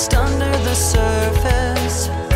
lost under the surface.